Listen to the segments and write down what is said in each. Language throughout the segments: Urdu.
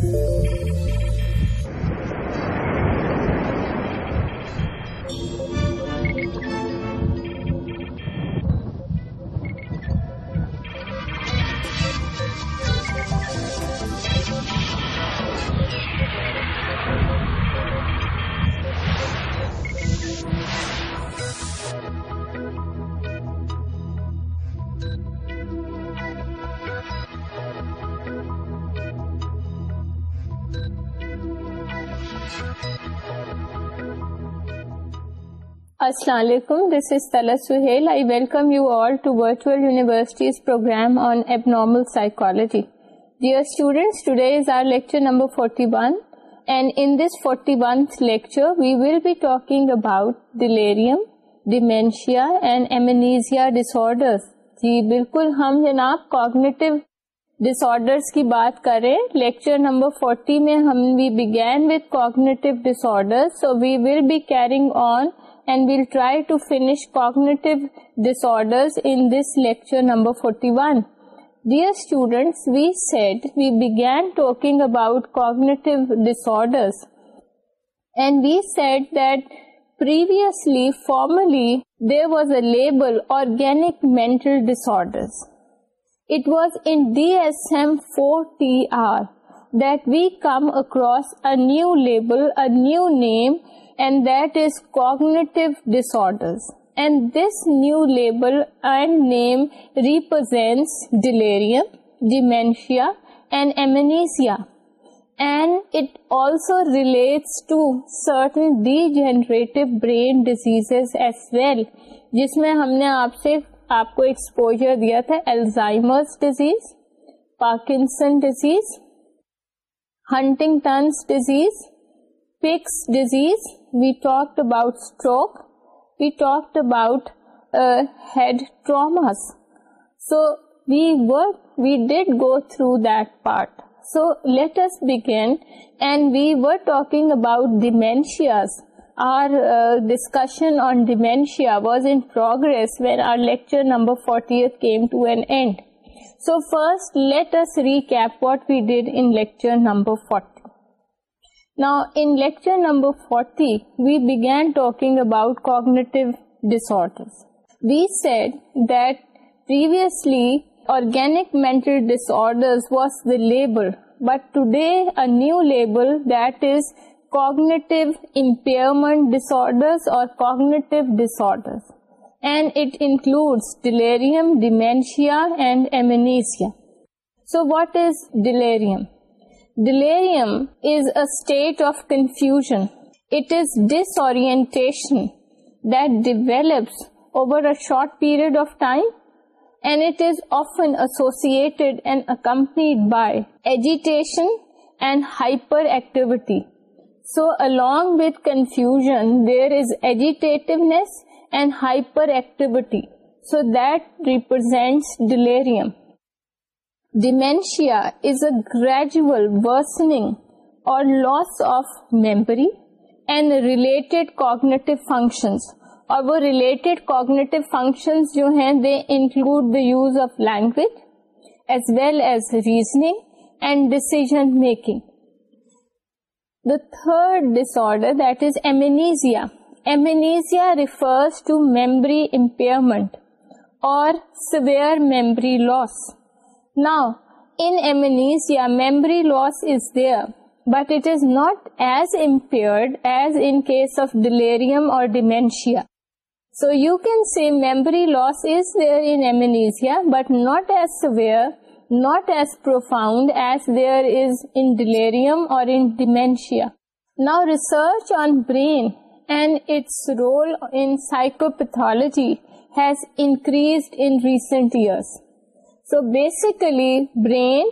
Thank you. السلام علیکم دس از تلس Sohail I welcome you all to virtual talking about delirium dementia and amnesia disorder جی بالکل ہم جناب کاگنیڈر کی بات کریں لیکچر نمبر میں ہم we begin with cognitive disorder so we will be on label organic میں come across a new label new name and is کون degenerate brain disease as well جس میں ہم نے آپ سے آپ کو ایکسپوجر دیا تھا Alzheimer's disease Parkinson disease Huntington disease Pick's disease, we talked about stroke, we talked about uh, head traumas. So we did go through that part. So let us begin, and we were talking about dementias. Our uh, discussion on dementia was in progress when our lecture number 40th came to an end. So first let us recap what we did in lecture number 40. Now, in lecture number 40, we began talking about cognitive disorders. We said that previously, organic mental disorders was the label, but today a new label, that is cognitive impairment disorders or cognitive disorders. And it includes delirium, dementia and amnesia. So what is delirium? ڈیلیرپسن associated and by agitation so الگ confusion there is ایجوٹی so that represents delirium the مینشیا is a gradual worsening or loss of memory and related cognitive functions اور وہ ریلیٹڈ کوگنیٹو فنکشنز جو ہیں they include the use of language as well as reasoning and decision making the third disorder that is amnesia amnesia refers to memory impairment or severe memory loss Now, in amnesia, memory loss is there, but it is not as impaired as in case of delirium or dementia. So you can say memory loss is there in amnesia, but not as severe, not as profound as there is in delirium or in dementia. Now research on brain and its role in psychopathology has increased in recent years. So basically brain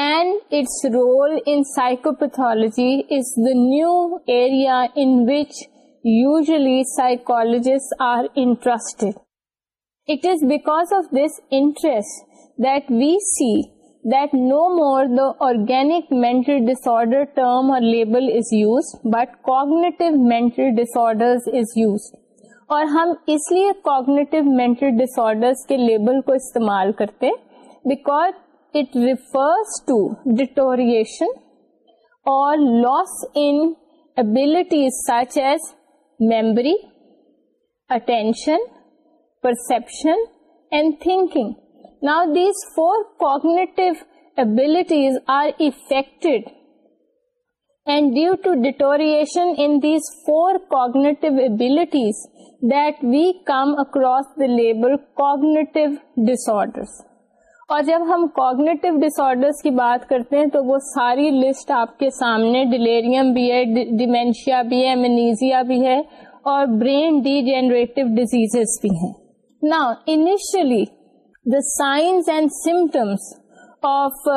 and its role in pathology is the new area انائکولوجسٹ are interest it is because of this interest that we see that no more the organic اور ہم اس لیے کوگنیٹو مینٹل ڈس آرڈر کے لیبل کو استعمال کرتے ہیں because it refers to deterioration or loss in abilities such as memory, attention, perception and thinking. Now these four cognitive abilities are affected, and due to deterioration in these four cognitive abilities that we come across the label cognitive disorders. اور جب ہم کوگنیٹو ڈس آرڈرس کی بات کرتے ہیں تو وہ ساری لسٹ آپ کے سامنے ڈلیریم بھی ہے ڈیمینشیا بھی ہے منیزیا بھی ہے اور برین ڈی جنریٹو ڈیزیز بھی ہیں نا initially the signs and symptoms of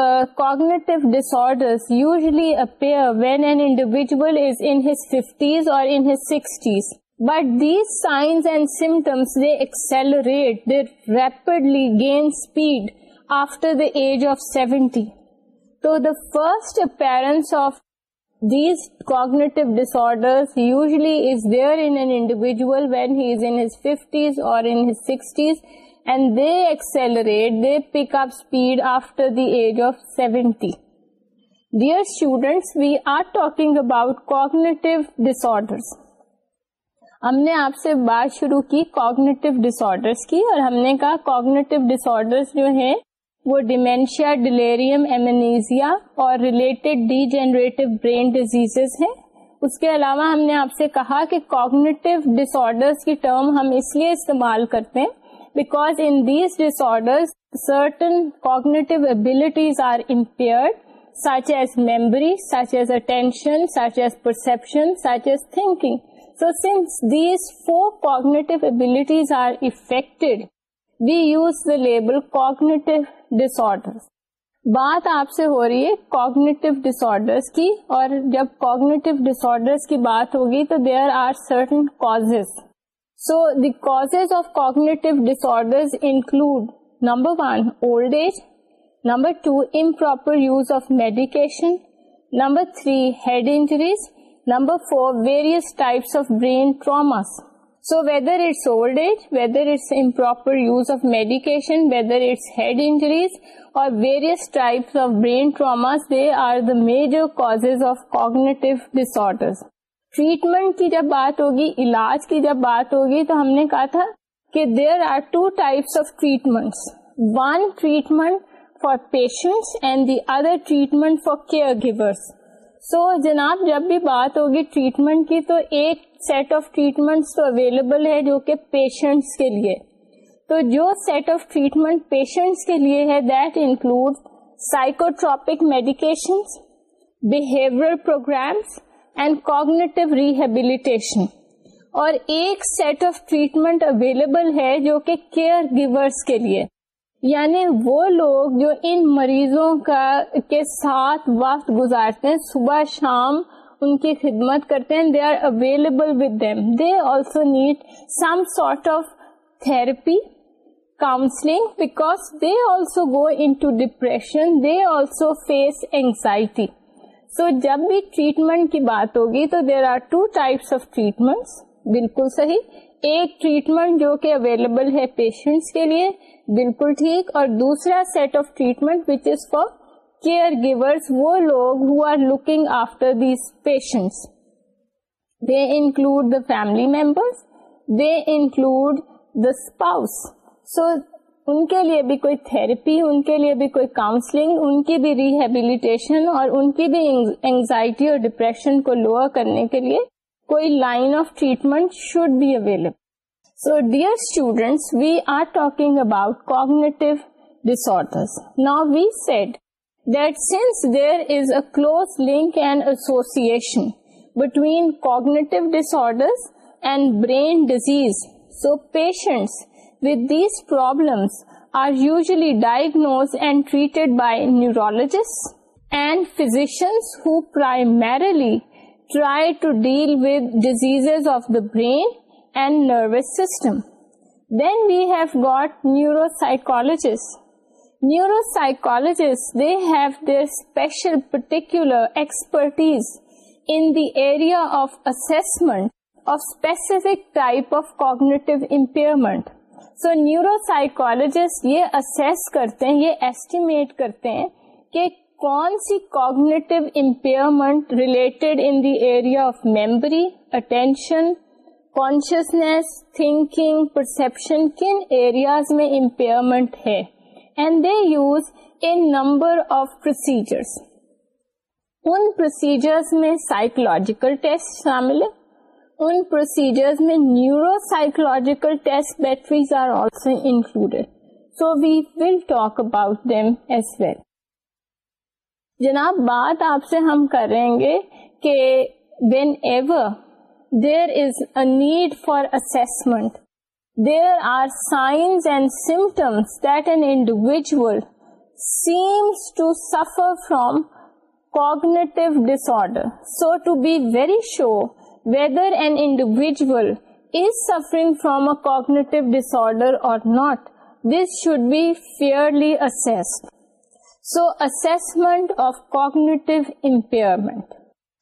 dis disorders usually appear when an individual is his fifties or in his sixties But these signs and symptoms, they accelerate, they rapidly gain speed after the age of seventy تو the first parents of these cognitive ڈسرویژل when he is in his fifties or pick up speed after the age of seventy dear students we are talking about cognitive disorder ہم نے آپ سے بات شروع کی کوگنیٹو ڈس آرڈر کی اور ہم نے کہا کوگنیٹو ڈس آرڈر جو ہیں وہ ڈیمینشیا ڈیلیریم ایمنیزیا اور related degenerative brain disease ہیں اس کے علاوہ ہم نے آپ سے کہا کہ کوگنیٹو ڈس آرڈر کی ٹرم ہم اس لیے استعمال کرتے ہیں because in these dis disorders certain cognitive abilities are ampere such as such such such as as as attention perception thinking so since these four cognitive abilities are affected we use label cognitive disorders. بات آپ سے ہو رہی ہے کوگنیٹو کی اور جب کوگنیٹو ڈس آرڈرس کی بات ہوگی تو there are certain cause so the cause of cognitive disorders include number one old age number two improper use of medication number three head injuries number four various types of brain traumas so whether it's old age whether اٹسر use of medication head injuries or various types of brain traumas major cause of cognitive disorders treatment کی جب بات ہوگی علاج کی جب بات ہوگی تو ہم نے کہا تھا کہ there are two types of treatment one treatment for patients and the other treatment for care givers so جناب جب بھی بات ہوگی ٹریٹمنٹ کی تو ایک سیٹ آف ٹریٹمنٹ تو اویلیبل ہے جو کہ پیشنٹس کے لیے تو جو سیٹ آف ٹریٹمنٹ پیشنٹس کے لیے ہے that include programmes and cognitive rehabilitation اور ایک سیٹ آف ٹریٹمنٹ اویلیبل ہے جو کہ کیئر گیورس کے لیے یعنی وہ لوگ جو ان مریضوں کا کے ساتھ وقت گزارتے ہیں صبح شام ان کی خدمت کرتے ہیں they are available with them they also need some sort of therapy counselling because they also go in to depression they also face anxiety so جب بھی ٹریٹمنٹ کی بات ہوگی تو there are two types of treatment بالکل صحیح ایک ٹریٹمنٹ جو کہ اویلیبل ہے پیشنٹس کے لیے بالکل ٹھیک اور دوسرا set of treatment which is for care givers وہ لوگ who are looking after these patients they include the family members they include the spouse so ان کے لیے بھی کوئی تھراپی ان کے لیے بھی کوئی کاؤنسلنگ ان کی بھی ریہیبلیٹیشن اور ان کی بھی اینگزائٹی اور ڈپریشن کو لوور کرنے کے لیے کوئی line of treatment should be available so dear students we are talking about cognitive dis نا we said between cognitive disorders and brain disease so patients whose problem are usually diagnose and treated by neuro physicians of the brain and nervous system then we have گیوروسائکال neuropsychologist they have their special particular expertise in the area of assessment of specific type of cognitive impairment so neuropsychs یہ اسٹیمیٹ کرتے ہیں کہ کون سی cognitive impairment related in the area of memory attention consciousness thinking perception کن ایریاز میں امپیئرمنٹ ہے and they use a number of procedures ان پروسیجر میں سائیکولوجیکل ٹیسٹ شامل ہے ان پروسیجر میں neuro psychological test batteries are also included so we will talk about them as well جناب بات آپ سے ہم کریں گے کہ whenever there is a need for assessment جلس to suffer from cognitive disorder so to be very sure whether and individual is suffering from a cognitive disorder or not this should be fearless so assessment of cognitive impairment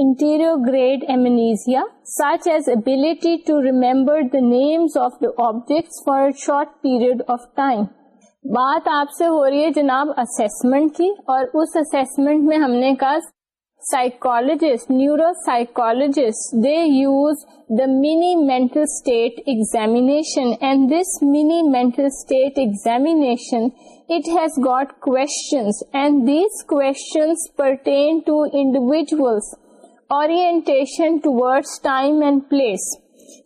anterograde amnesia such as ability to remember objects for short period of time بات آپ سے ہو رہی ہے جناب اسسمنٹ کی اور اس اسسمنٹ میں ہم نے کہا psychologist neuro psychologist they use the mini mental state examination and this mini mental state examination it has got and these pertain to individuals orientation towards time time and place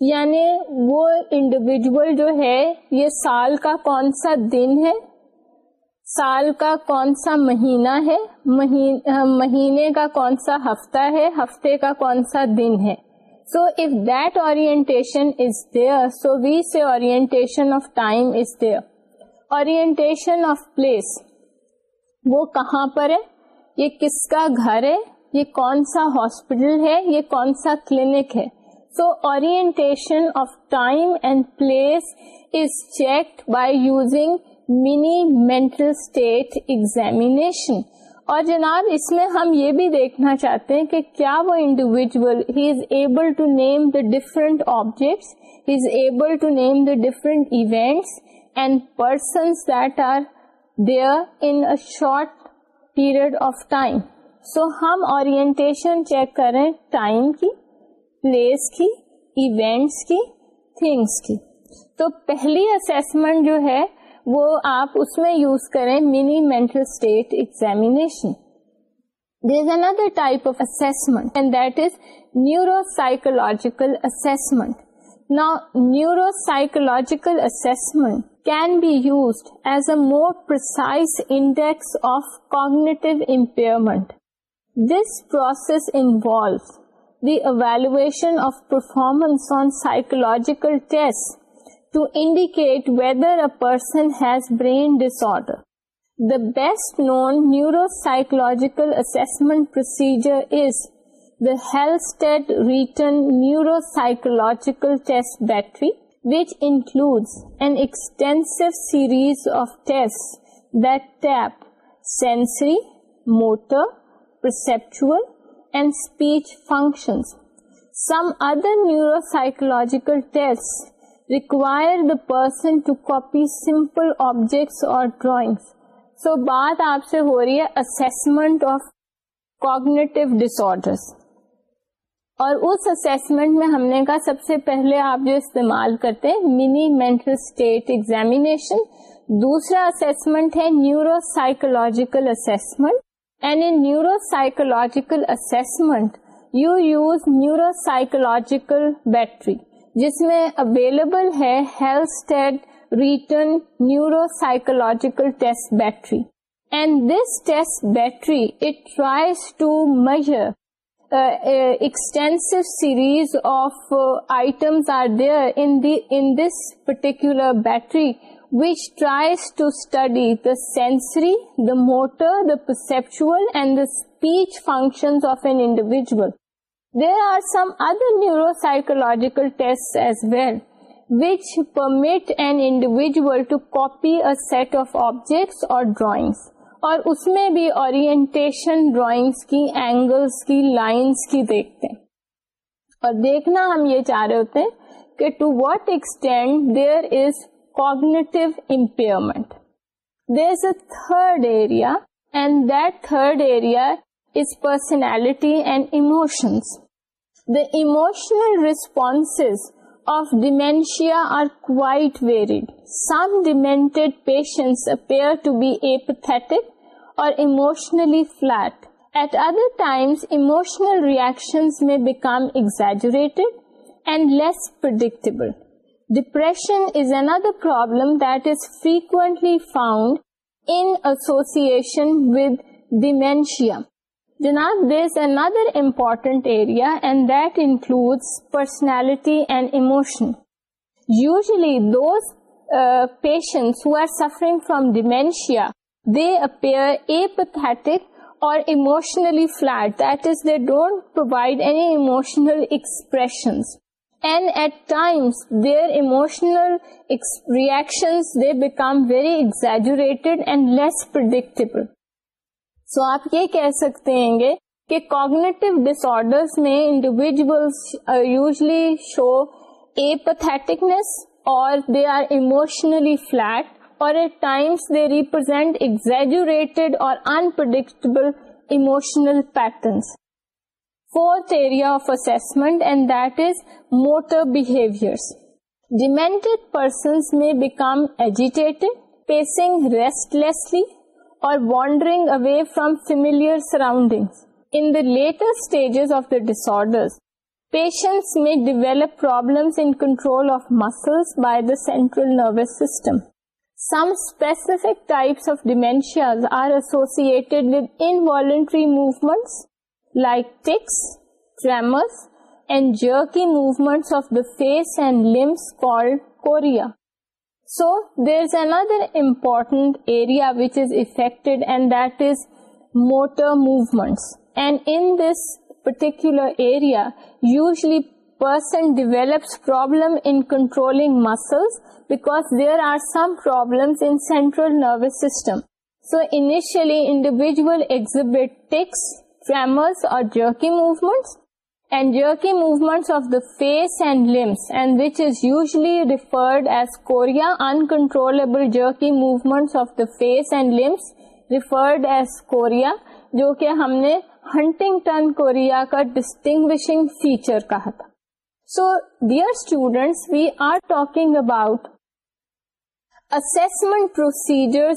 یعنی وہ انڈیویجول جو ہے یہ سال کا کون سا دن ہے سال کا کون سا مہینہ ہے مہینے کا کون سا ہفتہ ہے ہفتے کا کون سا دن ہے so if that orientation is there so we see orientation of time is there orientation of place وہ کہاں پر ہے یہ کس کا گھر ہے یہ کون سا ہاسپٹل ہے یہ کون سا کلینک ہے so orientation of time and place is checked by using mini mental state examination اور جناب اس میں ہم یہ بھی دیکھنا چاہتے ہیں کہ کیا وہ individual he is able to name the different objects he is able to name the different events and persons that are there in short period of time so ہم اورینٹیشن چیک کریں ٹائم کی پلیس کی ایونٹس کی تھنگس کی تو پہلی اسیسمنٹ جو ہے وہ آپ اس میں یوز کریں mini mental state examination there is another type of assessment and that is neuro psychological assessment نا neuro psychological assessment can be used as a more precise index of cognitive impairment ایلوشن of performance the best known neuro psychological is داڈ Reitan neuro psychological test battery which include an extensive series of test the sensory motor perceptual and speech function some other neuropsychological test require person to copy simple objects اور ڈرائنگ سو بات آپ سے ہو رہی ہے اسسمنٹ آف کوگنیٹو ڈسر اور اس اسیسمنٹ میں ہم نے کا سب سے پہلے آپ جو استعمال کرتے ہیں منی مینٹل اسٹیٹ اگزامیشن دوسرا اسمنٹ ہے نیوروسائکولوجیکل اسسمنٹ neuropsychological اسٹو یوز نیوروسائکلوجیکل بیٹری جس میں available psychological test battery and this test battery it tries to extensive series of items are there this particular battery which tries to study the sensory the motor the perceptual and the speech function of an individual there are some other neuro سائکولجوئل to copy set of objects اور ڈرائنگس اور اس میں بھی اور ڈرائنگس کی اینگلس کی لائنس کی دیکھتے اور دیکھنا ہم یہ چاہ رہے ہوتے کہ to what extend there is cognitive impairment. There's a third area, and that third area is personality and emotions. The emotional responses of dementia are quite varied. Some demented patients appear to be apathetic or emotionally flat. At other times, emotional reactions may become exaggerated and less predictable. Depression is another problem that is frequently found in association with dementia. Janaab, there's another important area and that includes personality and emotion. Usually those uh, patients who are suffering from dementia, they appear apathetic or emotionally flat. That is, they don't provide any emotional expressions. So آپ یہ کہہ سکتے ہیں کہ کوگنیٹیو ڈس آڈر نے انڈیویژل یوزلی شو ایپ or they are emotionally flat or at times they represent exaggerated or unpredictable emotional patterns fourth area اور ڈیسرڈر میں develop problem central nervous system some specific type of dementia are associated with انٹری movements like tics, tremors, and jerky movements of the face and limbs called chorea. So, there is another important area which is affected, and that is motor movements. And in this particular area, usually person develops problem in controlling muscles because there are some problems in central nervous system. So, initially individual exhibit tics, فیمس or jerky movements and jerky movements of the face and limbs and which is usually referred as chorea uncontrolled jerky movements of the face and limbs referred as chorea جو کہ ہم نے ہنٹنگ کوریا کا ڈسٹنگ فیچر کہا تھا so dear students we are talking about assessment procedure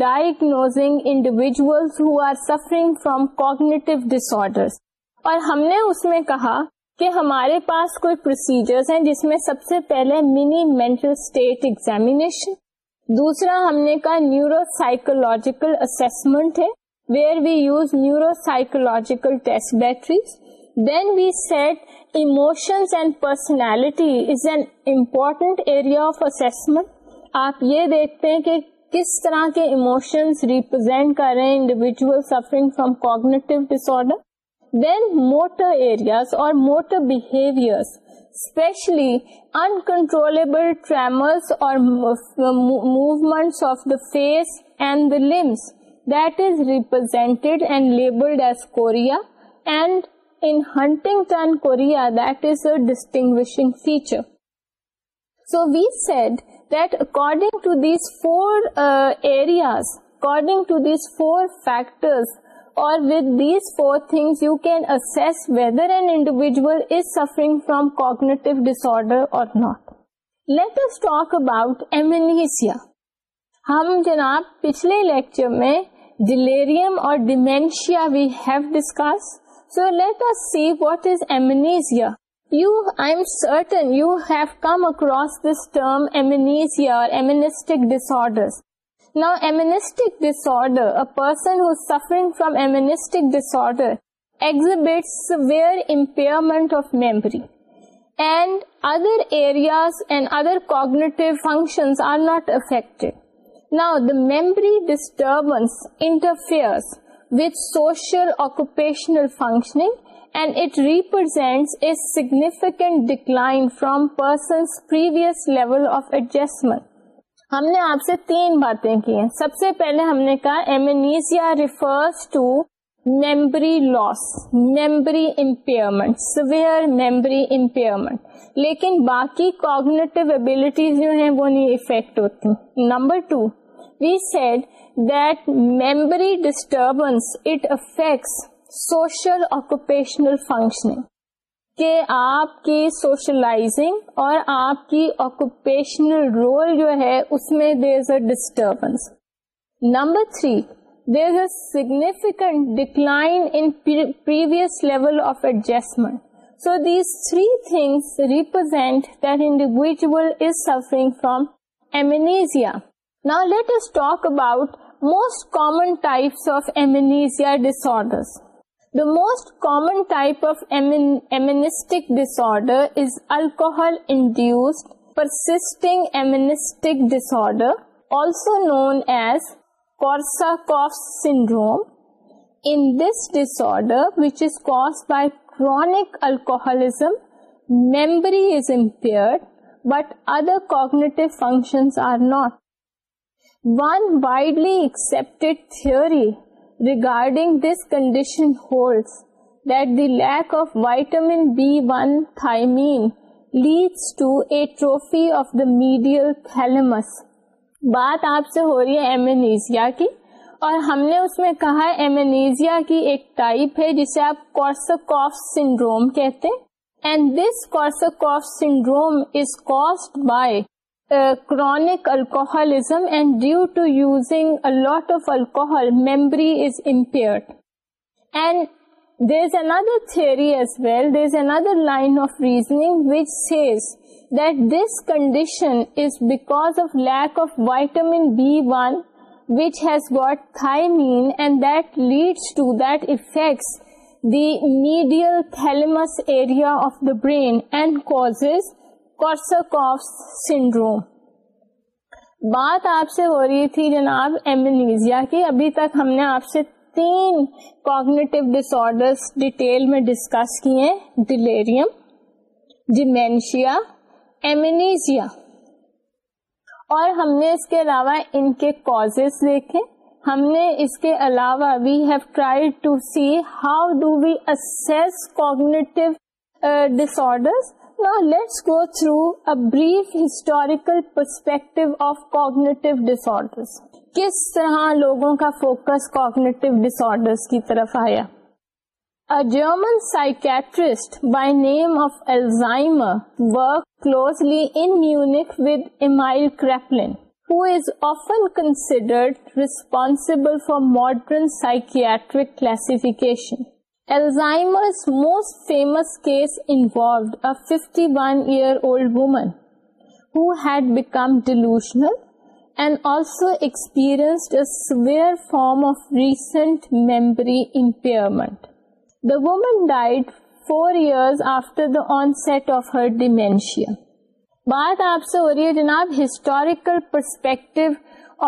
diagnosing individual who are suffering from cognitive disorder اور ہم نے اس میں کہا کہ ہمارے پاس کوئی پروسیجر ہیں جس میں سب سے پہلے منی مینٹل اسٹیٹ اگزامیشن دوسرا ہم نے کہا نیورو سائیکولوجیکل اسسمنٹ ہے where we use neuro psychological test batteries then we set emotions and personality is an important area of assessment آپ یہ دیکھتے ہیں کہ کس طرح کے ایموشنس ریپرزینٹ کر رہے ہیں individual suffering from cognitive disorder then motor areas اور motor behaviour especially uncontrollable tremors اور movement of the face and the limbs that is represented and labelled as chorea and in Huntington chorea that is a distinguishing feature so we said according to these four factors four this you کینس وگنی ڈسر اور now let us talk about amnesia ہم جناب پچھلے لیکچر میں جلیریم اور dementia we have discuss so let us see what is amnesia I'm certain you have come across this term amnesia or amnestic disorders. Now, amnestic disorder, a person who is suffering from amnestic disorder exhibits severe impairment of memory, and other areas and other cognitive functions are not affected. Now, the memory disturbance interferes with social occupational functioning and it represents a significant decline from person's previous level of adjustment. ہم نے آپ سے تین باتیں کی ہیں سب سے پہلے ہم نے کہا amnesia refers to memory loss memory impairment severe memory impairment لیکن باقی کوگنیٹو ابلیٹیز جو ہیں وہ نہیں افیکٹ ہوتی number two we said that memory disturbance it affects social occupational functioning کہ آپ کی سوشلائزنگ اور آپ کی آکوپیشنل رول جو ہے اس میں there there is is a a disturbance number three significant previous level of adjustment so these three things represent that individual is suffering from amnesia نا let us talk about most common types of amnesia disorders The most common type of amenistic disorder is alcohol-induced persisting amenistic disorder, also known as Korsakoff's syndrome. In this disorder, which is caused by chronic alcoholism, memory is impaired, but other cognitive functions are not. One widely accepted theory regarding this condition lack of white B vitamins بات آپ سے ہو رہی ہے ایمنیزیا کی اور ہم نے اس میں کہا ایمنیزیا کی ایک ٹائپ ہے جسے آپ کورسکوف سنڈروم کہتے and this Korsakoff syndrome by chronic alcoholism, and due to using a lot of alcohol, memory is impaired. And there's another theory as well, there's another line of reasoning which says that this condition is because of lack of vitamin B1, which has got thiamine, and that leads to, that affects the medial thalamus area of the brain and causes syndrome بات آپ سے ہو رہی تھی جناب ایمنیزیا کی ابھی تک ہم نے آپ سے تین کوگنیٹو ڈس ڈیٹیل میں ڈسکس کیے ڈلیریم ڈیمینشیا ایمنیزیا اور ہم نے اس کے علاوہ ان کے کاز دیکھے ہم نے اس کے علاوہ we have tried to see how do we assess cognitive dish now let's go through a brief historical perspective of cognitive disorders. کس طرح لوگوں کا فوکس کوگنیٹو ڈس آرڈر کی طرف آیا German psychiatrist by name of Alzheimer work closely in Munich with Emil Kraepelin who is often considered responsible for modern psychiatric classification Alzheimer's most famous case and a fifty one year old woman had become delusional and also experience form of recent memory impairment the woman died four years after the onset of her dementia بات آپ سے ہو رہی ہے جناب historical perspective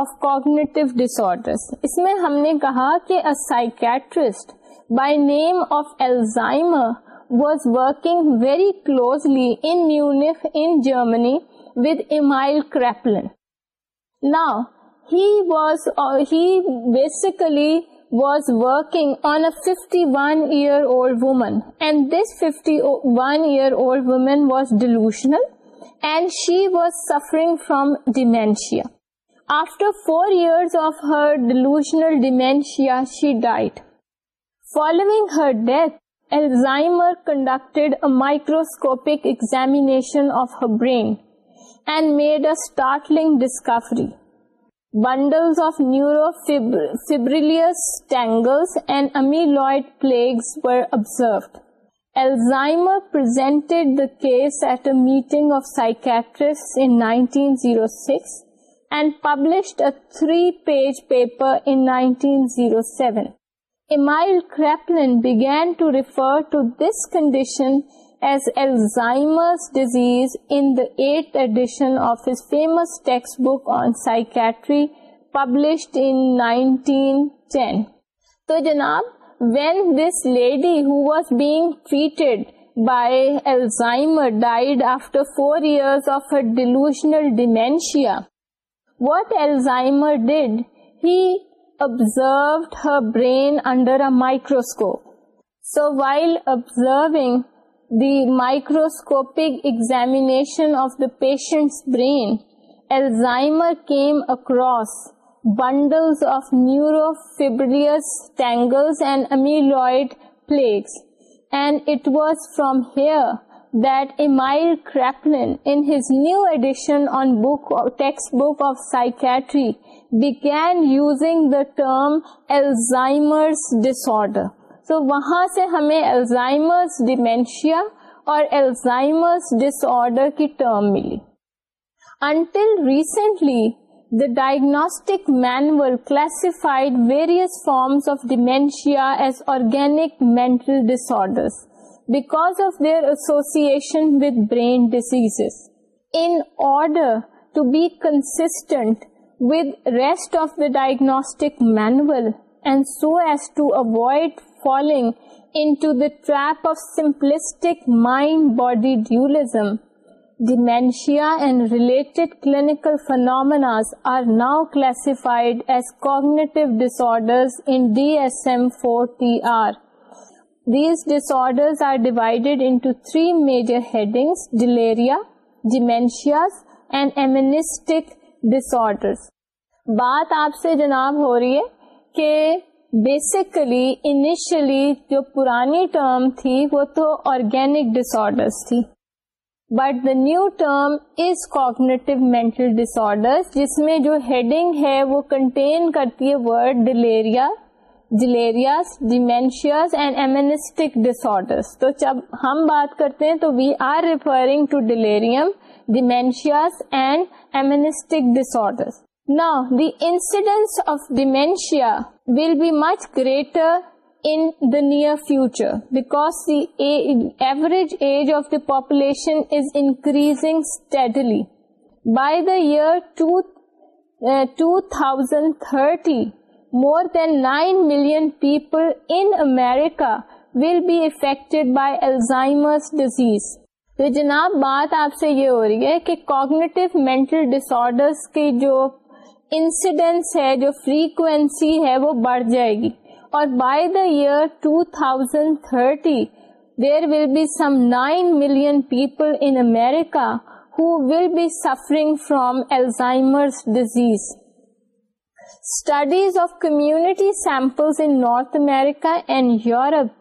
of cognitive disorder اس میں ہم نے کہا کہ psychiatrist by name of Alzheimer was working very closely in Munich in Germany with Emil Kraepelin. Now, uh, he basically was working on a 51-year-old woman, and this 51-year-old woman was delusional and she was suffering from dementia. After 4 years of her delusional dementia, she died. Following her death, Alzheimer conducted a microscopic examination of her brain and made a startling discovery. Bundles of neurofibrillous tangles and amyloid plaques were observed. Alzheimer presented the case at a meeting of psychiatrists in 1906 and published a 3-page paper in 1907. Emil Kraepelin refer to this condition پبلشین ten تو جناب when this lady who's being treated by Alzheimer died after four year of a delusional dementia what Alzheimer did he observed her brain under a microscope. So while observing the microscopic examination of the patient's brain, Alzheimer came across bundles of neurofibrillous tangles and amyloid plaques. And it was from here ہمیں ڈیمینشیا اور ڈس آڈر کی ٹرم ملی until recently the diagnostic manual classified various forms of dementia as organic mental disorder because of دسوسیشن with brain disease under to be consistent rest of the diagnostic trap of simplistic mind body dualism dementia and related clinical phenomena are now classified as cognitive disorder ڈلیریا جیمینش and amnestic بات آپ سے جناب ہو رہی ہے کہ بیسیکلی انیشلی جو پرانی ٹرم تھی وہ تو آرگینک تھی but the new term is mental disorder جس میں جو ہیڈنگ ہے وہ کنٹین کرتی ہے ورڈ ڈلیریا ڈیلیریاز ڈیمینشیاز اینڈ امینسٹک ڈسر تو جب ہم بات کرتے ہیں تو we are referring dementias and amnestic disorder now the incidence of dementia will be much greater in the near future because average age of the population is increasing steadily by the year two thousand thirty more than nine million people in America will be effect by Alzheimer's disease تو جناب بات آپ سے یہ ہو رہی ہے کہ کوگنیٹو مینٹل ڈسارڈر کی جو انسڈینٹس ہے جو فریکوینسی ہے وہ بڑھ جائے گی اور by the year 2030 thousand thirty there will be some nine million people in America who will be suffering from Alzheimer's disease Studies of community samples in North America and Europe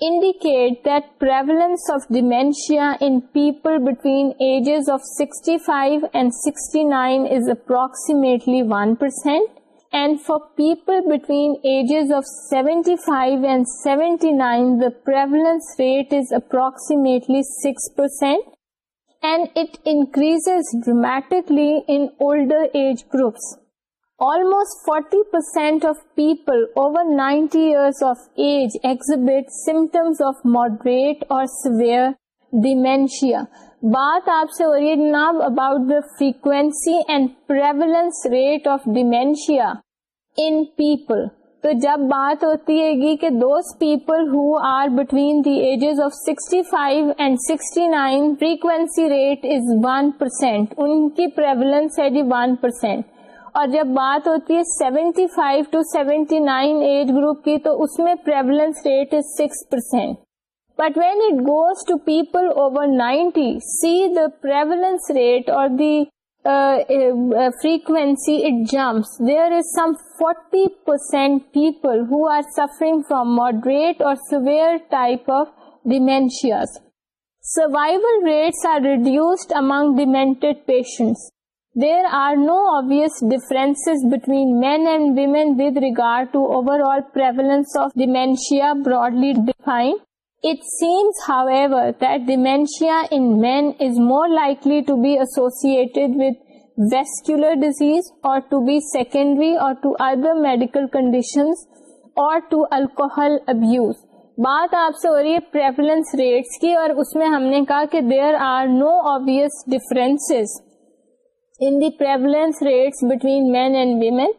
indicate that prevalence of dementia in people between ages of 65 and 69 is approximately 1%, and for people between ages of 75 and 79, the prevalence rate is approximately 6%, and it increases dramatically in older age groups. Almost 40% of people over 90 years of age exhibit symptoms of moderate or severe dementia. بات آپ سے ہو رہی ہے جناب about the frequency and prevalence rate of dementia in people تو جب بات ہوتی ہے گی کہ those people who are between the ages of 65 five and sixty nine frequency rate is one percent ان کی پریولنس ہے جی ون پرسینٹ جب بات ہوتی ہے 75 five to seventy age group کی تو اس میں when it jumps there is some 40% percent people who are suffering from moderate اور severe type of Survival rates rates are reduced among patients. There are no obvious difference between men and women with regard to over آلنسیا broadly defined sense however dementia in men is more likely to be associated with vascular disease اور ٹو بی سیکنڈری اور ٹو اربن میڈیکل کنڈیشن اور ٹو الکوہل ابیوز بات آپ سے ہو رہی ہے پریفلنس ریٹس کی اور اس میں ہم نے کہا کہ there are no obvious differences in the prevalence rates between men and women,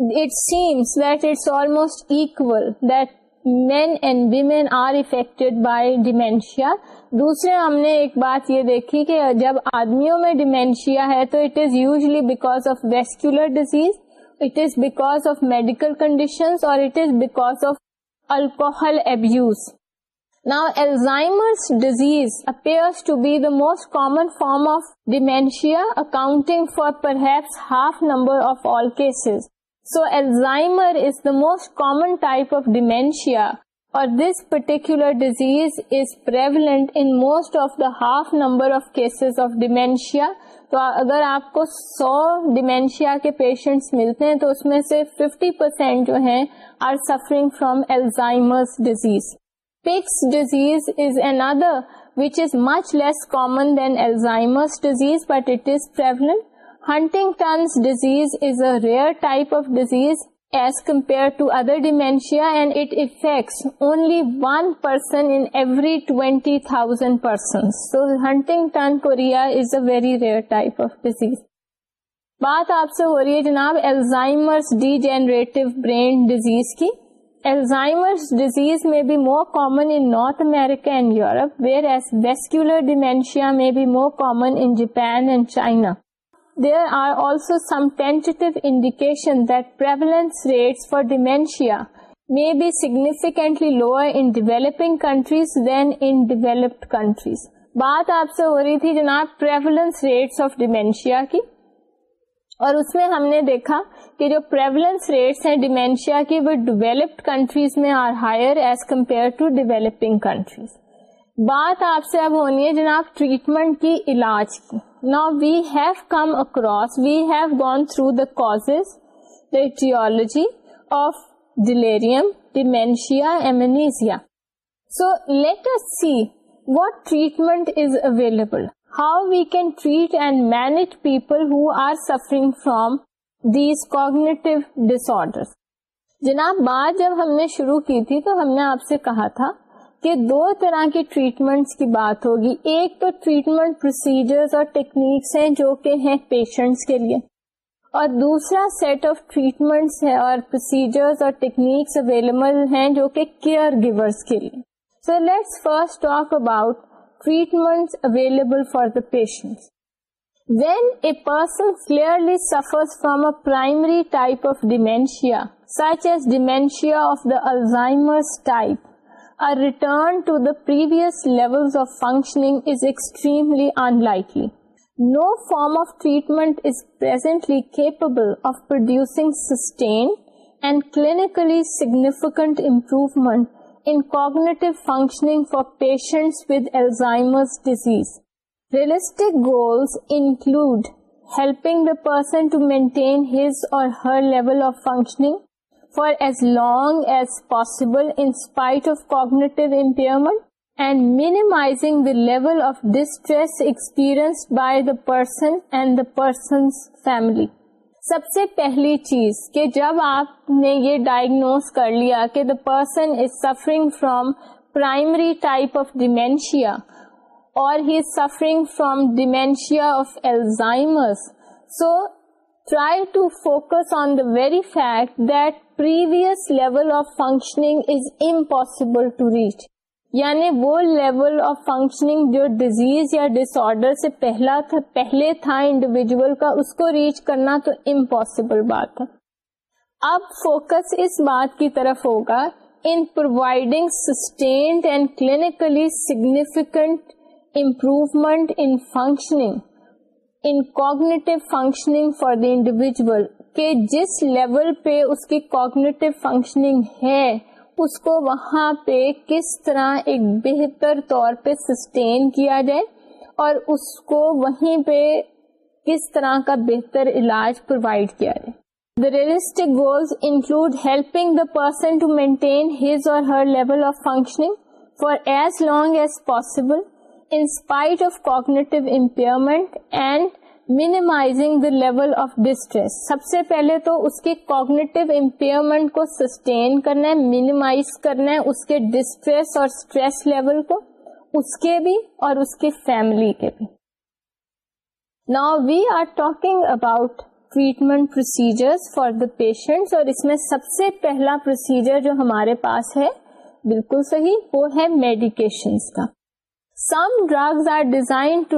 it seems that it's almost equal that men and women are affected by dementia. دوسرے ہم نے ایک بات یہ دیکھی کہ جب آدمیوں میں ڈیمینشیا ہے تو it is usually because of vascular disease it is because of medical condition اور it is because of alcohol abuse now Alzheimer's disease up be most common form of dementia accounting for perhaps half number of all cases so Alzheimer is the most common type of dementia اور this particular disease is prevalent in most of the half number of cases of dementia تو اگر آپ کو سو ڈیمینشیا کے پیشنٹس ملتے ہیں تو اس میں سے ففٹی پرسینٹ جو ہیں are suffering from Alzheimer's disease Pick's disease is another which is much less common than Alzheimer's disease but it is prevalent. Disease is a rare type of disease as compare to other dementia and it affects only one person in every twenty thousand person So Huntington chorea is a very rare type of disease بات آپ سے ہو رہی ہے جناب Alzheimer's degenerative brain disease کی Alzheimer disease may be more common America and Europe where dementia may be more common Japan and China there are also some tentative indications rate for dementia may be significantly lower in developing countries than in developed countries بات آپ سے ہو رہی تھی جناب پرس ریٹس آف ڈیمینشیا کی اور اس میں ہم نے دیکھا کہ جو پریولنس ریٹس ہیں ڈیمینشیا کی وہ ڈیولپڈ کنٹریز میں are higher as compare to developing countries بات آپ سے اب ہونی ہے جناب ٹریٹمنٹ کی علاج کی نا we have come across we have gone through the cause aetiology of delirium dementia amnesia so let see what treatment is available how can't and manage people ہوگنی جناب بات جب ہم نے شروع کی تھی تو ہم نے آپ سے کہا تھا کہ دو طرح کی ٹریٹمنٹس کی بات ہوگی ایک تو ٹریٹمنٹ پروسیجرز اور ٹیکنیکس ہیں جو کہ ہیں پیشنٹس کے لیے اور دوسرا سیٹ آف ٹریٹمنٹس ہے اور پروسیجرز اور ٹیکنیکس اویلیبل ہیں جو کہ کیئر گیورس کے لیے so let's first talk about treatments available for the patients. When a person clearly suffers from a primary type of dementia, such as dementia of the Alzheimer's type, a return to the previous levels of functioning is extremely unlikely. No form of treatment is presently capable of producing sustained and clinically significant improvement پرسنٹین of functioning for as long as possible and minimising the level of this experience by the person and the person's family سب سے پہلی چیز کہ جب آپ نے یہ ڈائگنوز کر لیا کہ the person is suffering from primary type of dementia اور he is suffering from dementia of Alzheimer's so try to focus on the very fact that previous level of functioning is impossible to reach یعنی وہ لیول آف فنکشننگ جو ڈیزیز یا ڈس آرڈر سے پہلا تھا پہلے تھا انڈیویجل کا اس کو ریچ کرنا تو امپاسبل بات ہے اب فوکس اس بات کی طرف ہوگا in providing sustained and clinically significant improvement in functioning in cognitive functioning for the individual کہ جس لیول پہ اس کی کوگنیٹو فنکشننگ ہے اس کو وہاں پہ کس طرح ایک بہتر طور پہ سسٹین کیا جائے اور اس کو وہیں پہ کس طرح کا بہتر علاج پرووائڈ کیا جائے The realistic goals include helping the person to maintain his or her level of functioning for as long as possible in spite of cognitive impairment and minimising the level of distress سب سے پہلے تو اس کے کوگنیٹو امپیئرمنٹ کو سسٹین کرنا ہے مینیمائز کرنا ہے اس کے ڈسٹریس اور اسٹریس لیول کو اس اس کے بھی اور فیملی کے بھی نا we are talking about treatment procedure for the patient اور اس میں سب سے پہلا پروسیجر جو ہمارے پاس ہے بالکل صحیح وہ ہے میڈیکیشنس کا ڈیزیز سب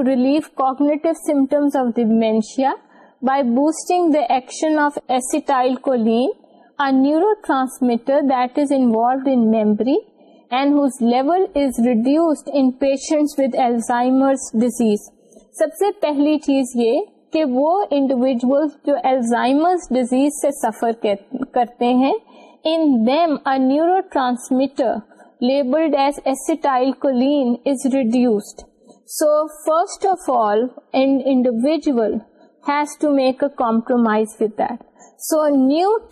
سے پہلی چیز یہ کہ وہ انڈیویژل جو الزائم ڈیزیز سے سفر کرتے ہیں in them a neurotransmitter labeled as acetylcholine is reduced. So first of all, an individual has to make a compromise with that. So new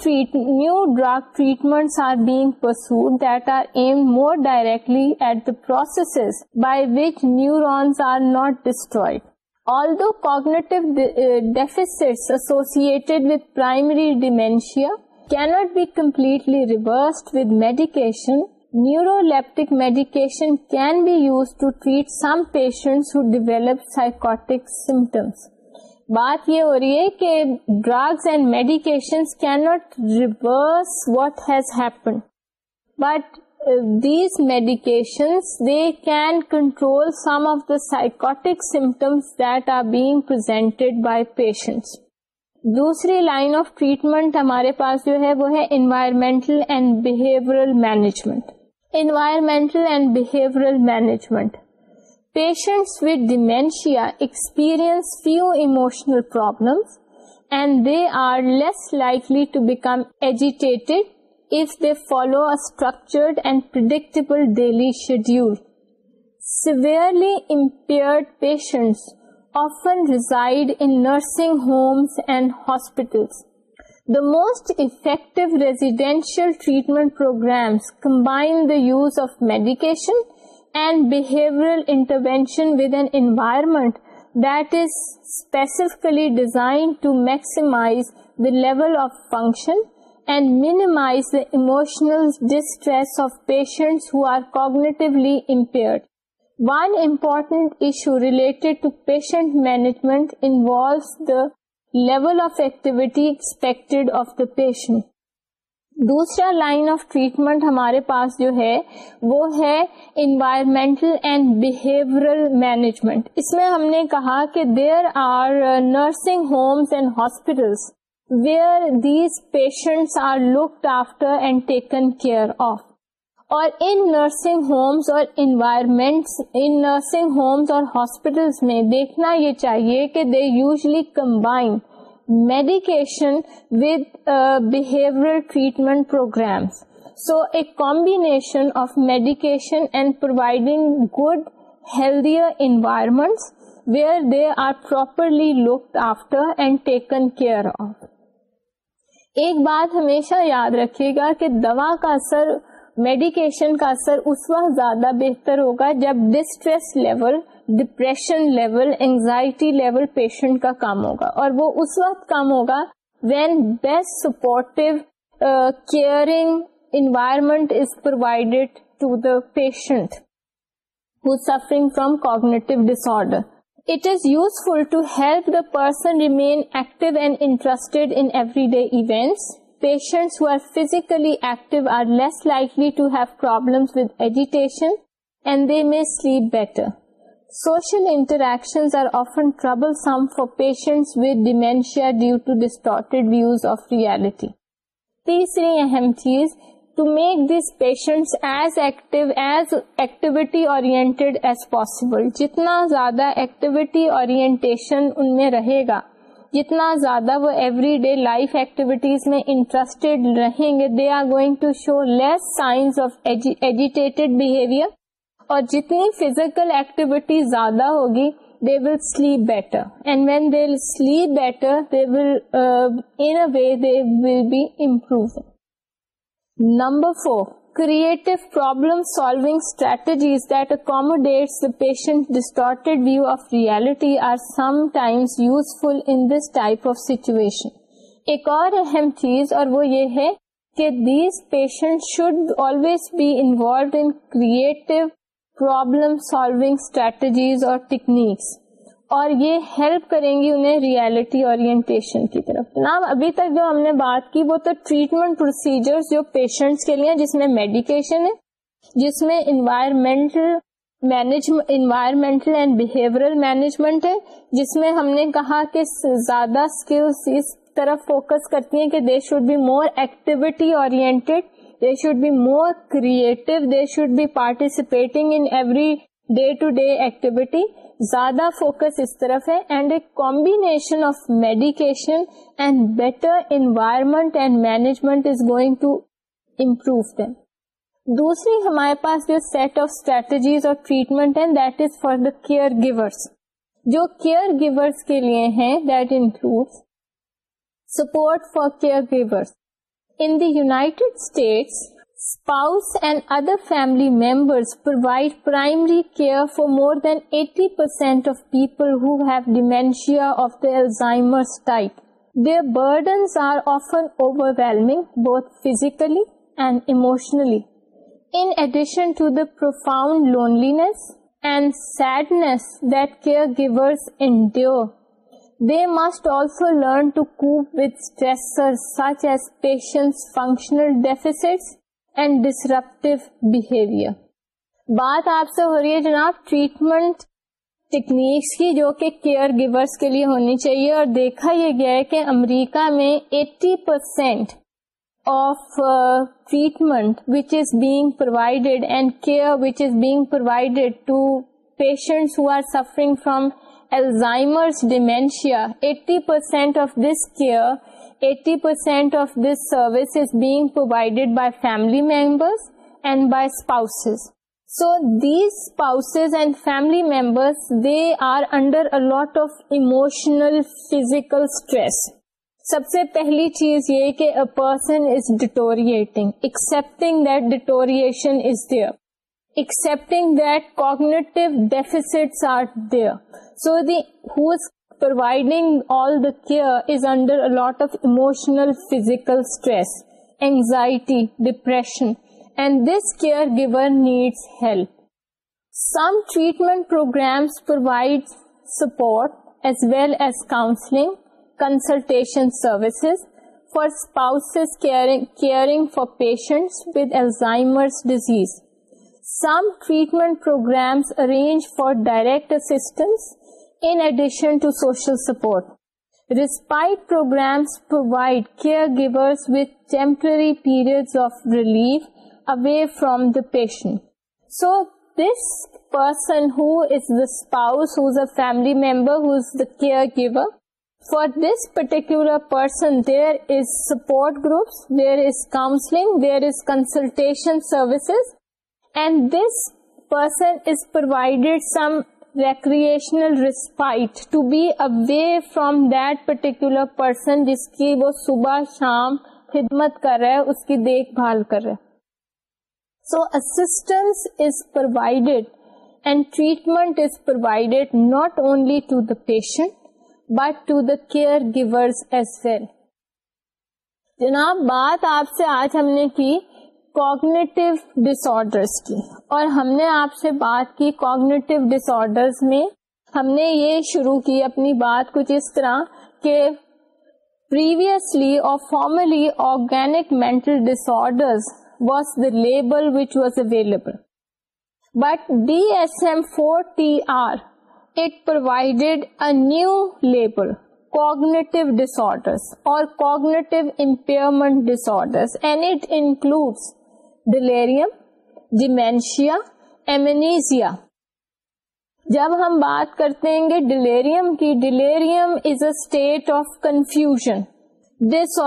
drug treatments are being pursued that are aimed more directly at the processes by which neurons are not destroyed. Although cognitive uh, deficits associated with primary dementia cannot be completely reversed with medication, neuroleptic medication can be use to treat some patient develop psychotic symptoms بات یہ ہو رہی ہے کہ ڈرگس اینڈ میڈیکیشنس کی not reverse what has happened but these medication they can control of the psychotic symptoms that are bag پر لائن آف ٹریٹمنٹ ہمارے پاس جو ہے وہ ہے environmental and behave management Environmental and behavioral management. Patients with dementia experience few emotional problems and they are less likely to become agitated if they follow a structured and predictable daily schedule. Severely impaired patients often reside in nursing homes and hospitals. The most effective residential treatment programs combine the use of medication and behavioral intervention with an environment that is specifically designed to maximize the level of function and minimize the emotional distress of patients who are cognitively impaired. One important issue related to patient management involves the level of activity expect of the patient دوسرا لائن آف ٹریٹمنٹ ہمارے پاس جو ہے وہ ہے انوائرمنٹل اینڈ بہیورل مینجمنٹ اس میں ہم نے کہا کہ there are nursing homes and hospitals where these patients are looked after and taken care of اور ان نرسنگ ہومز اور انوائرمنٹس ان نرسنگ ہومز اور ہاسپٹلس میں دیکھنا یہ چاہیے کہ they usually combine medication with behavioural treatment programmes so a combination of medication and providing good healthier environments where they are properly looked after and taken care of ایک بات ہمیشہ یاد رکھیے گا کہ دوا کا اثر میڈیکیشن کا اثر اس وقت زیادہ بہتر ہوگا جب distress level depression level anxiety level patient کا کام ہوگا اور وہ اس وقت کام ہوگا when best supportive caring environment is provided to the patient who suffering from cognitive disorder it is useful to help the person remain active and interested any day events patients Hutu less likely to have problem social interaction with dementia due to this views of reality تیسری اہم چیز to make this patient as active as activity اور جتنا زیادہ ایکٹیویٹی اور جتنا زیادہ وہ ایوری ڈے لائف ایکٹیویٹیز میں انٹرسٹیڈ رہیں گے they are going to show less signs of behaviour اور جتنی فیزیکل ایکٹیویٹی زیادہ ہوگی they will sleep better and when they sleep better they will in way they will be improve number four creative problem solving strategies that accommodates the patient's distorted view of reality are sometimes useful in this type of situation. ایک اور اہم چیز اور وہ یہ ہے کہ these patient should always be involved in creative problem solving strategies اور ٹیکنیکس اور یہ ہیلپ کریں گی انہیں ریالٹی اور طرف نام ابھی تک جو ہم نے بات کی وہ تو ٹریٹمنٹ پروسیجر جو پیشنٹس کے لیے جس میں میڈیکیشن ہے جس میں environmental management environmental and behavioural management ہے جس میں ہم نے کہا کہ زیادہ اسکلس اس طرف فوکس کرتی ہیں کہ they should be more activity اور should be more creative they should be participating in every day to day activity زیادہ فوکس اس طرف ہے and a combination of medication and better environment and management is going to improve then دوسری ہمارے پاس جو سیٹ آف اسٹریٹجیز اور treatment that is for the care givers جو کیئر گیورس کے لیے ہیں that include support for care givers in the United States Spouse and other family members provide primary care for more than 80% of people who have dementia of the Alzheimer's type. Their burdens are often overwhelming, both physically and emotionally. In addition to the profound loneliness and sadness that caregivers endure, they must also learn to cope with stressors such as patients' functional deficits and disruptive behaviour بات آپ سے ہو رہی ہے جناب ٹریٹمنٹ ٹیکنیکس کی جو کہ کیئر گیورس کے لیے ہونی چاہیے اور دیکھا یہ گیا ہے کہ امریکہ میں eighty percent of treatment which is being provided and care which is being provided to patients who are suffering from Alzheimer's dementia eighty percent of this care eighty percent of this service is being provided by family members and by spouse so these and family members they are under a lot of emotional physical stress سب سے پہلی چیز یہ کہ a person is deteriorating accepting that ڈیٹوریشن is there accepting that cognitive deficits are there so these Providing all the care is under a lot of emotional, physical stress, anxiety, depression, and this caregiver needs help. Some treatment programs provide support as well as counseling, consultation services for spouses caring for patients with Alzheimer's disease. Some treatment programs arrange for direct assistance in addition to social support. Respite programs provide caregivers with temporary periods of relief away from the patient. So this person who is the spouse, who is a family member, who is the caregiver, for this particular person there is support groups, there is counseling, there is consultation services, and this person is provided some recreational respite to be away from that particular person جس کی وہ صبح شام خدمت کر رہے اس کی دیکھ بھال کر رہے so assistance is provided and treatment is provided not only to the patient but to the care givers as well جناب بات آپ سے آج ہم نے کی کوگنیٹو ڈسڈرس کی اور ہم نے آپ سے بات کی کوگنیٹو ڈسڈرس میں ہم نے یہ شروع کی اپنی بات کچھ اس طرح کہ پریویسلی اور formally organic mental disorders the label which was available but D S M four T R it provided a new label cognitive disorders اور cognitive impairment disorders and it includes delirium dementia amnesia جب ہم بات کرتے ہیں گے ڈلیریم کی delirium is a state of confusion ڈس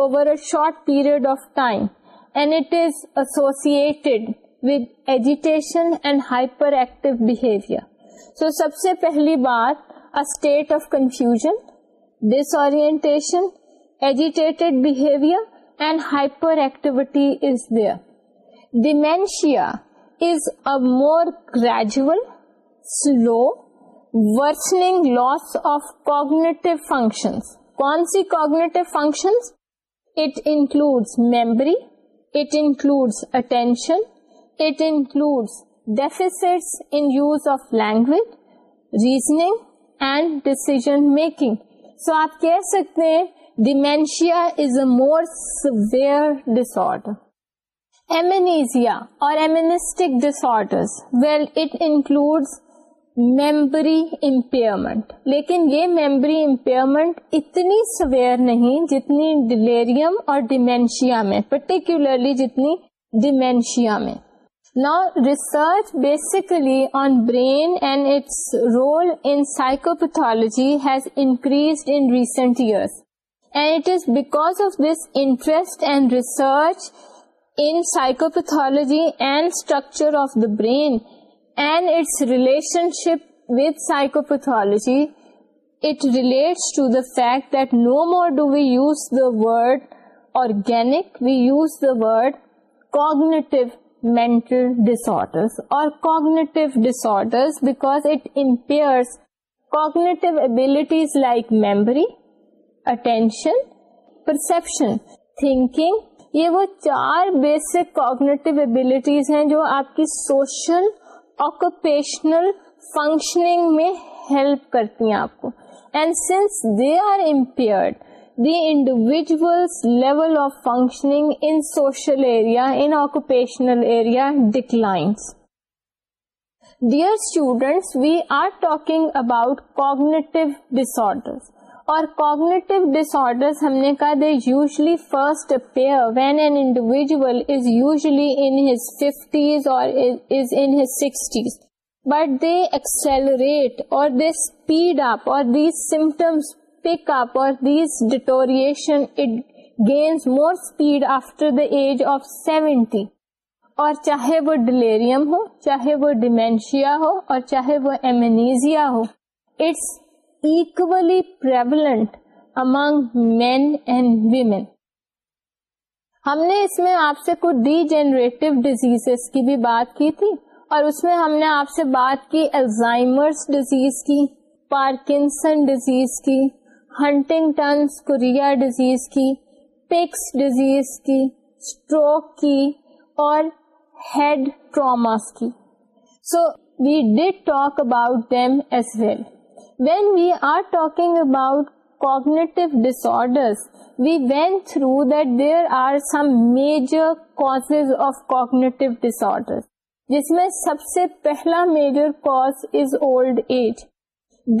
اور short period of time and it is associated with agitation and hyper active behaviour so سب سے پہلی بات state of confusion dish agitated behaviour مینشیا more gradual سلوس function functions it includes memory it include attention it includes deficits in use of language reasoning and decision making so آپ کہہ سکتے ہیں dementia is a more severe disorder amnesia اور ایمنسٹک ڈس ڈیسڈ well it include memory impairment لیکن یہ میمبری امپیئرمنٹ اتنی سویئر نہیں جتنی ڈلیریم اور ڈیمینشیا میں پرٹیکولرلی جتنی ڈیمینشیا میں نا research basically on brain and its role in انائکوپیتھالوجی has increase in recent years And it is because of this interest and research in psychopathology and structure of the brain and its relationship with psychopathology, it relates to the fact that no more do we use the word organic, we use the word cognitive mental disorders or cognitive disorders because it impairs cognitive abilities like memory attention perception thinking یہ وہ چار بیسک کوگنیٹو ابلیٹیز ہیں جو آپ کی سوشل آکوپیشنل فنکشننگ میں ہیلپ کرتی ہیں آپ کو and since they are impaired the individuals level of functioning in social area in occupational area declines dear students we are talking about cognitive disorder اور کوگنیٹو ڈس آرڈر کہا they usually first appear but they accelerate اور دے اسپیڈ اپ اور دیز سمٹمس پک اپ اور these deterioration it gains more speed after the age of seventy اور چاہے وہ ڈلیریم ہو چاہے وہ ڈیمینشیا ہو اور چاہے وہ ایمنیزیا ہو it's equally prevalent among men and women. ہم نے اس میں آپ سے کچھ ڈی جنریٹو ڈیزیز کی بھی بات کی تھی اور اس میں ہم نے آپ سے بات کی الزائمرس ڈیزیز کی پارکنسن ڈیزیز کی ہنٹنگ ٹنس کوریا ڈیزیز کی پکس ڈیزیز کی اسٹروک کی اور ہیڈ ٹراماس کی so we did talk about them as well when we are talking about cognitive disorders we went through that there are major cause of cognitive disorders جس میں سب سے پہلا major cause is old age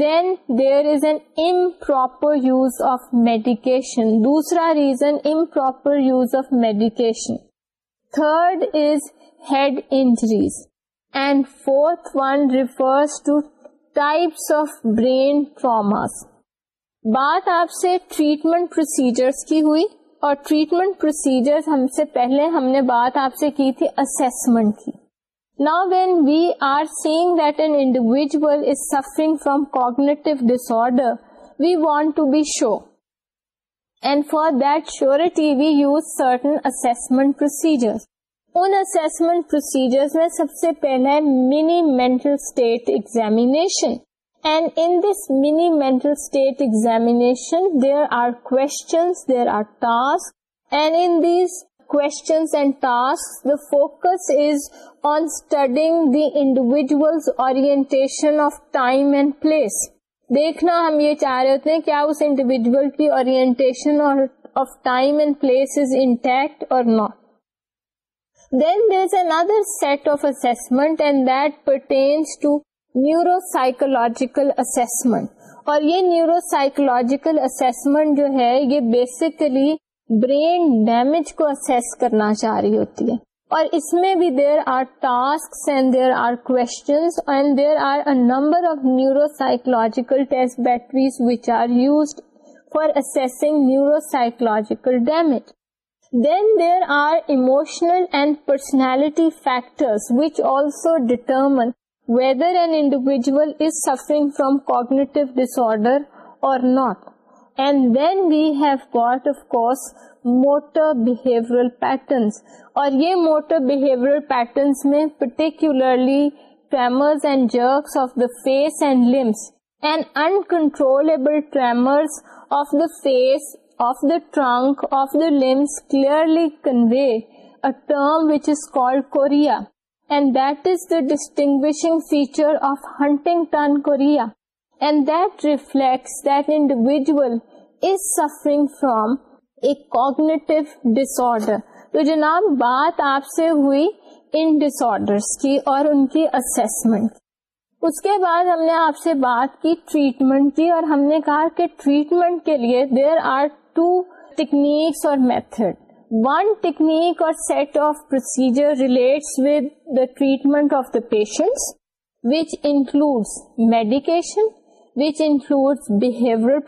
then there is an improper use of medication دوسرا reason improper use of medication third is head injuries and fourth one refers to types of brain بات آپ سے ٹریٹمنٹ پروسیجرس کی ہوئی اور ٹریٹمنٹ پروسیجر ہم ہم سے سے پہلے نے بات آپ کی تھی اسسمنٹ کی نا when we are saying that an individual is suffering from cognitive disorder we want to be sure and for that surety we use certain assessment procedure in assessment procedure میں سب سے پہلا ہے mini mental state examination and in this mini mental state examination there are questions there are task and in these questions and tasks the focus is on studying the individual's orientation of time and place dekhna hum ye cha rahe hote hain kya us individual ki orientation or, of time and place is intact or not Then there's another set of assessment and that pertains to neuropsychological assessment. اور یہ نیورو سائیکولوجیکل اسسمنٹ جو ہے یہ بیسیکلی برین ڈیمیج کو اسیس کرنا چاہ رہی ہوتی ہے اور اس میں بھی there are task and there are questions and there are a number of neuro psychological test batteries which are used for assessing neuro psychological damage then there are emotional and personality factor ویڈرویژل is suffering from کوس موٹر پیٹرنس اور یہ موٹر پیٹرنس میں particularly tremor face and limbs and in control tremor face of of of the the the trunk limbs clearly convey a term which is is called chorea chorea and and that distinguishing feature Huntington that reflects that individual is suffering from a cognitive disorder. تو جناب بات آپ سے ہوئی ان ڈسڈرس کی اور ان کی اسسمنٹ اس کے بعد ہم نے آپ سے بات کی ٹریٹمنٹ کی اور ہم نے کہا کہ ٹریٹمنٹ کے لیے دیر آر ٹو ٹیکنیکس اور میتھڈ ون ٹیکنیک اور set of procedure relates medication, treatment of the programs, medication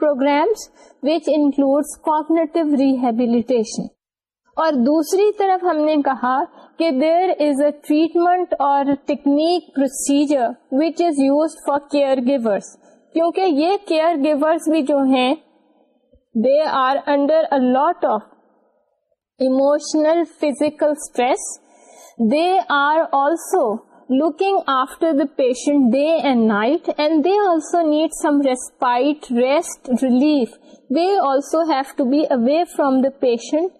programmes which rehabilitation. اور دوسری طرف ہم نے کہا کہ دیر از اے ٹریٹمنٹ اور technique procedure which is use for care givers کیونکہ یہ کیئر گیورس بھی جو ہیں they are under a lot of emotional physical stress they are also looking after the patient day and night and they also need some respite rest relief they also have to be away from the patient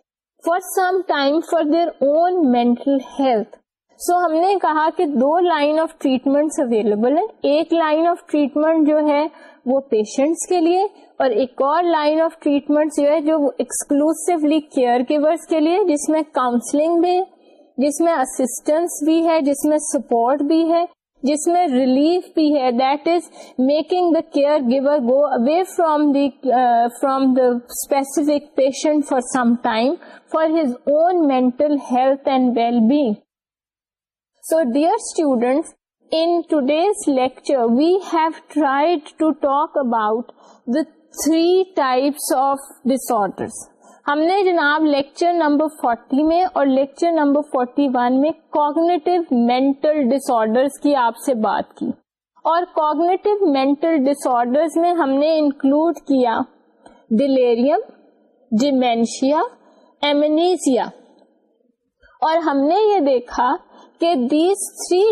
for some time for their own mental health so ہم نے کہا کہ دو لائن آف ٹریٹمنٹ اویلیبل ہیں ایک لائن آف ٹریٹمنٹ جو ہے وہ پیشنٹس کے لیے اور ایک اور لائن آف ٹریٹمنٹ جو ہے جو ایکسکلوسلی کیئر گیورس کے لیے جس میں کاؤنسلنگ بھی جس میں اسسٹینس بھی ہے جس میں سپورٹ بھی ہے جس میں ریلیف بھی ہے that is making the care giver go away from the from the specific patient for some time for his own mental health and well being so dear students in today's lecture we have tried to talk about the three disorders ہم نے جناب لیکچر نمبر 40 میں اور لیکچر نمبر 41 میں کوگنیٹو مینٹل کی آپ سے بات کی اور کوگنیٹو مینٹل ڈسارڈر میں ہم نے انکلوڈ کیا ڈیلیریم ڈیمینشیا ایمنیزیا اور ہم نے یہ دیکھا کہ these three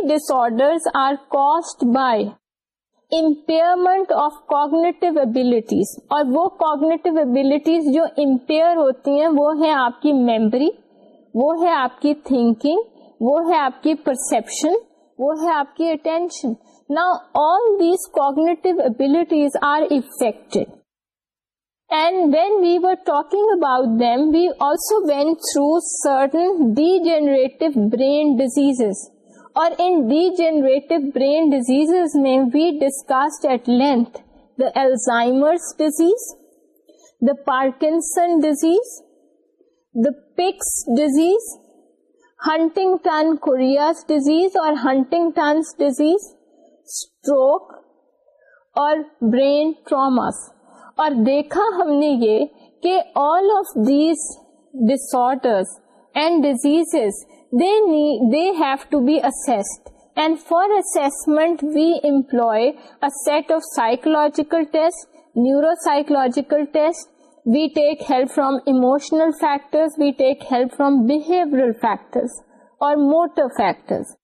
are caused by impairment of cognitive abilities اور وہ کوگنیٹو ابلیٹیز جو امپیئر ہوتی ہیں وہ ہے آپ کی میمری وہ ہے آپ کی تھنکنگ وہ ہے آپ کی پرسپشن وہ ہے آپ کی اٹینشن نا all these cognitive abilities are affect and when we talking about them we also went through certain degenerative brain disease اور ان ڈی جنریٹو برین ڈیزیز میں we discuss at length the Alzheimer's disease the Parkinson disease the Pick's disease Huntington کوریاز disease اور ہنٹنگ ٹنس ڈیزیز اسٹروک اور برین ٹراماس اور دیکھا ہم نے یہ کہ all of these disorders set of we neuro help from emotional factors we take help from behavioral factors اور motor factors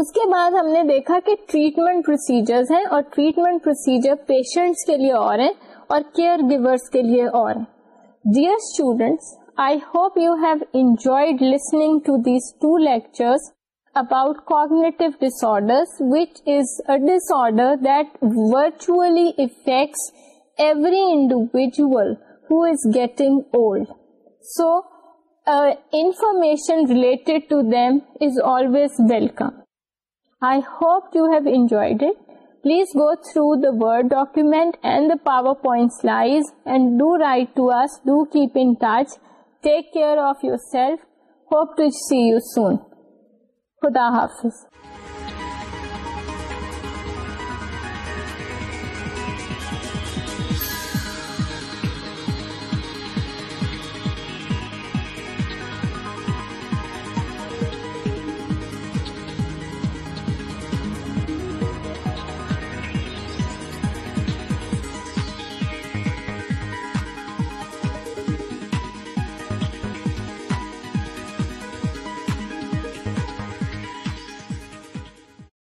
اس کے بعد ہم نے دیکھا کہ ٹریٹمنٹ پروسیجر ہیں اور ٹریٹمنٹ پروسیجر پیشنٹس کے لیے اور ہیں اور کیئر گیورس کے لیے اور dear students I hope you have enjoyed listening to these two lectures about cognitive disorders, which is a disorder that virtually affects every individual who is getting old. So, uh, information related to them is always welcome. I hope you have enjoyed it. Please go through the Word document and the PowerPoint slides and do write to us. Do keep in touch. Take care of yourself hope to see you soon خدا حافظ